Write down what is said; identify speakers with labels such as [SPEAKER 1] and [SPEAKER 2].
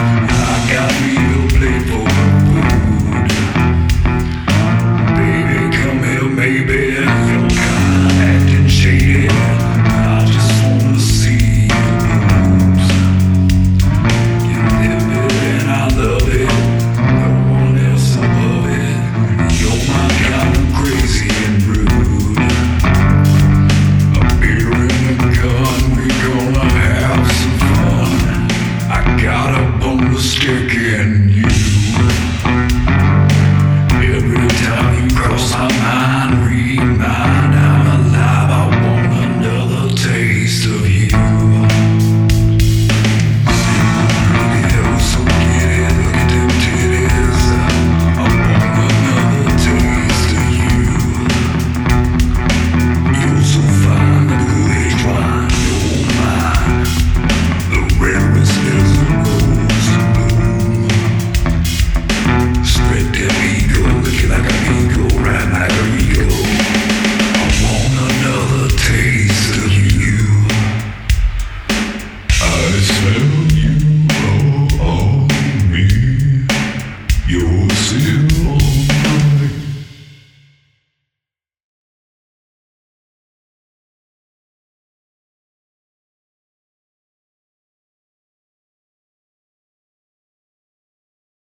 [SPEAKER 1] I got real playboy.